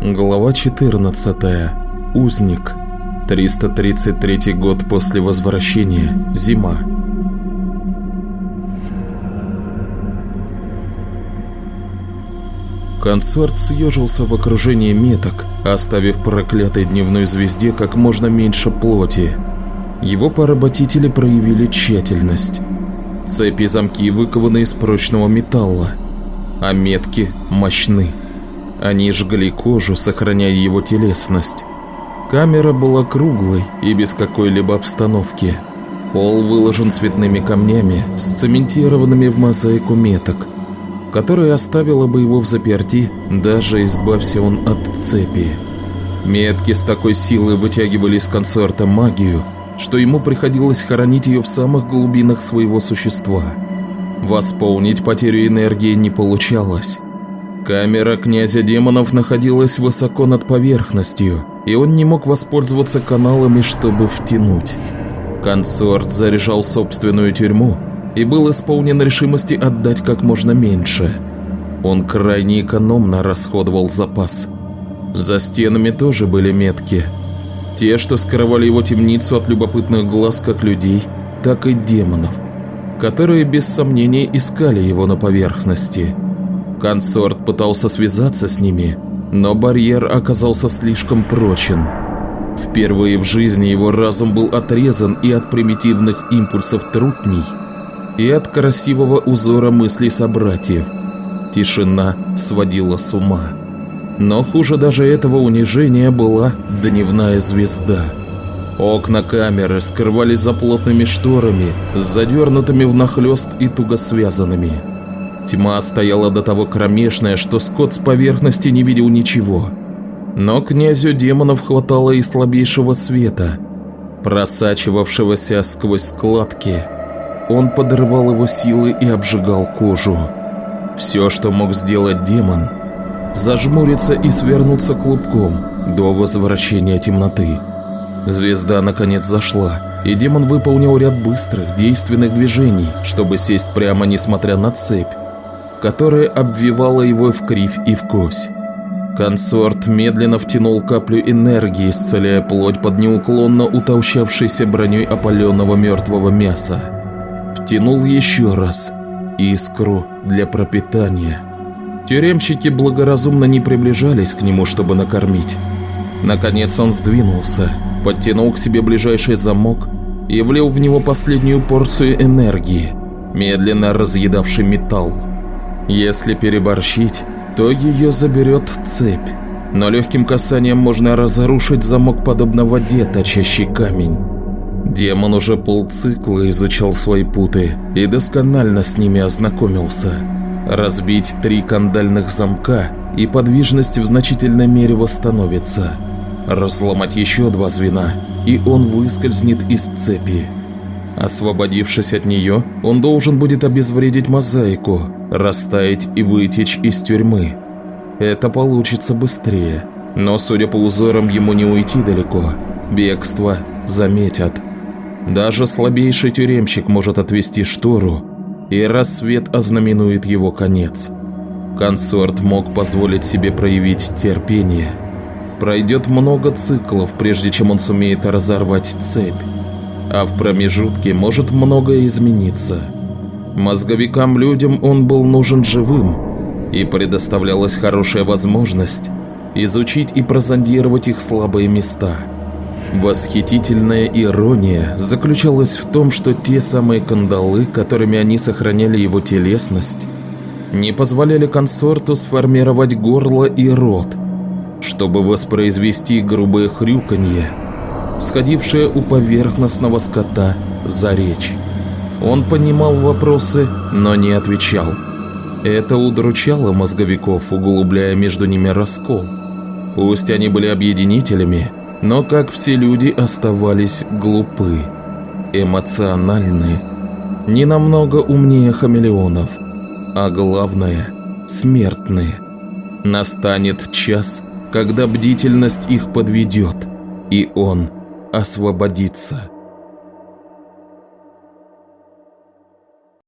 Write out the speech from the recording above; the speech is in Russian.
Глава 14. Узник. 333 год после возвращения. Зима. Консорт съежился в окружении меток, оставив проклятой дневной звезде как можно меньше плоти. Его поработители проявили тщательность. Цепи замки выкованы из прочного металла, а метки мощны. Они жгли кожу, сохраняя его телесность. Камера была круглой и без какой-либо обстановки. Пол выложен цветными камнями, сцементированными в мозаику меток, которая оставила бы его в заперти, даже избавься он от цепи. Метки с такой силой вытягивали из консорта магию, что ему приходилось хоронить ее в самых глубинах своего существа. Восполнить потерю энергии не получалось. Камера князя демонов находилась высоко над поверхностью, и он не мог воспользоваться каналами, чтобы втянуть. Консорт заряжал собственную тюрьму и был исполнен решимости отдать как можно меньше. Он крайне экономно расходовал запас. За стенами тоже были метки. Те, что скрывали его темницу от любопытных глаз как людей, так и демонов, которые без сомнения искали его на поверхности. Консорт пытался связаться с ними, но барьер оказался слишком прочен. Впервые в жизни его разум был отрезан и от примитивных импульсов трутней, и от красивого узора мыслей собратьев. Тишина сводила с ума. Но хуже даже этого унижения была дневная звезда. Окна камеры скрывались за плотными шторами, задернутыми внахлёст и туго связанными. Тьма стояла до того кромешная, что Скотт с поверхности не видел ничего. Но князю демонов хватало и слабейшего света, просачивавшегося сквозь складки. Он подрывал его силы и обжигал кожу. Все, что мог сделать демон, зажмуриться и свернуться клубком до возвращения темноты. Звезда наконец зашла, и демон выполнил ряд быстрых, действенных движений, чтобы сесть прямо несмотря на цепь, которая обвивала его в кривь и в кось. Консорт медленно втянул каплю энергии, исцеляя плоть под неуклонно утолщавшейся броней опаленного мертвого мяса. Втянул еще раз искру для пропитания. Тюремщики благоразумно не приближались к нему, чтобы накормить. Наконец он сдвинулся, подтянул к себе ближайший замок и влил в него последнюю порцию энергии, медленно разъедавший металл. Если переборщить, то ее заберет цепь, но легким касанием можно разрушить замок подобно воде, камень. Демон уже полцикла изучал свои путы и досконально с ними ознакомился. Разбить три кандальных замка, и подвижность в значительной мере восстановится. Разломать еще два звена, и он выскользнет из цепи. Освободившись от нее, он должен будет обезвредить мозаику, растаять и вытечь из тюрьмы. Это получится быстрее, но, судя по узорам, ему не уйти далеко. Бегство заметят. Даже слабейший тюремщик может отвести штору, и рассвет ознаменует его конец. Консорт мог позволить себе проявить терпение. Пройдет много циклов, прежде чем он сумеет разорвать цепь а в промежутке может многое измениться. Мозговикам-людям он был нужен живым, и предоставлялась хорошая возможность изучить и прозондировать их слабые места. Восхитительная ирония заключалась в том, что те самые кандалы, которыми они сохраняли его телесность, не позволяли консорту сформировать горло и рот, чтобы воспроизвести грубое хрюканье сходившая у поверхностного скота за речь. Он понимал вопросы, но не отвечал. Это удручало мозговиков, углубляя между ними раскол. Пусть они были объединителями, но, как все люди, оставались глупы, эмоциональны, не намного умнее хамелеонов, а главное – смертные. Настанет час, когда бдительность их подведет, и он – освободиться.